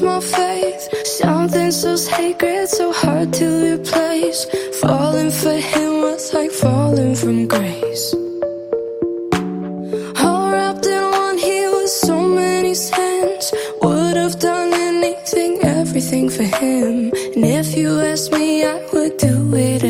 pencils, faith. Something so sacred, so hard to replace. Falling for him was like falling from grace. All wrapped in one, he was so many cents. Would have done anything, everything for him. And if you ask me, I would do it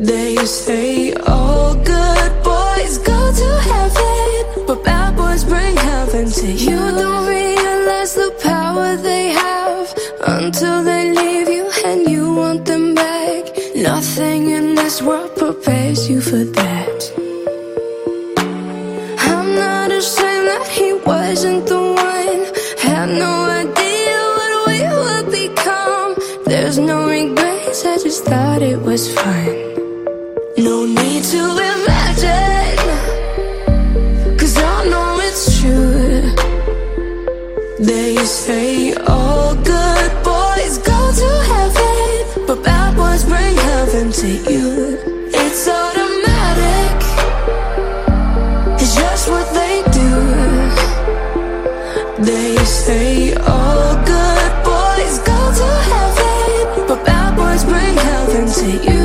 They say all good boys go to heaven, but bad boys bring heaven to you. You don't realize the power they have until they leave you and you want them back. Nothing in this world prepares you for that. I'm not ashamed that he wasn't the one. Had no idea what we would become. There's no regrets, I just thought it was fun. Say all good boys go to heaven, but bad boys bring heaven to you. It's automatic, it's just what they do. They say all good boys go to heaven, but bad boys bring heaven to you.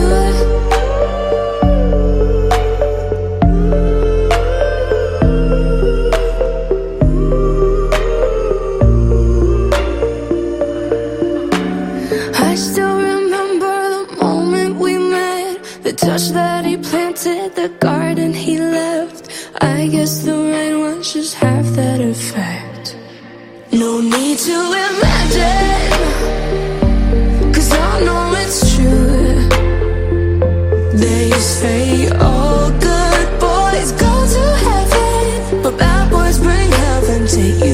touch that he planted, the garden he left. I guess the rain was just have that effect. No need to imagine, cause I know it's true. They say all good boys go to heaven, but bad boys bring heaven to you.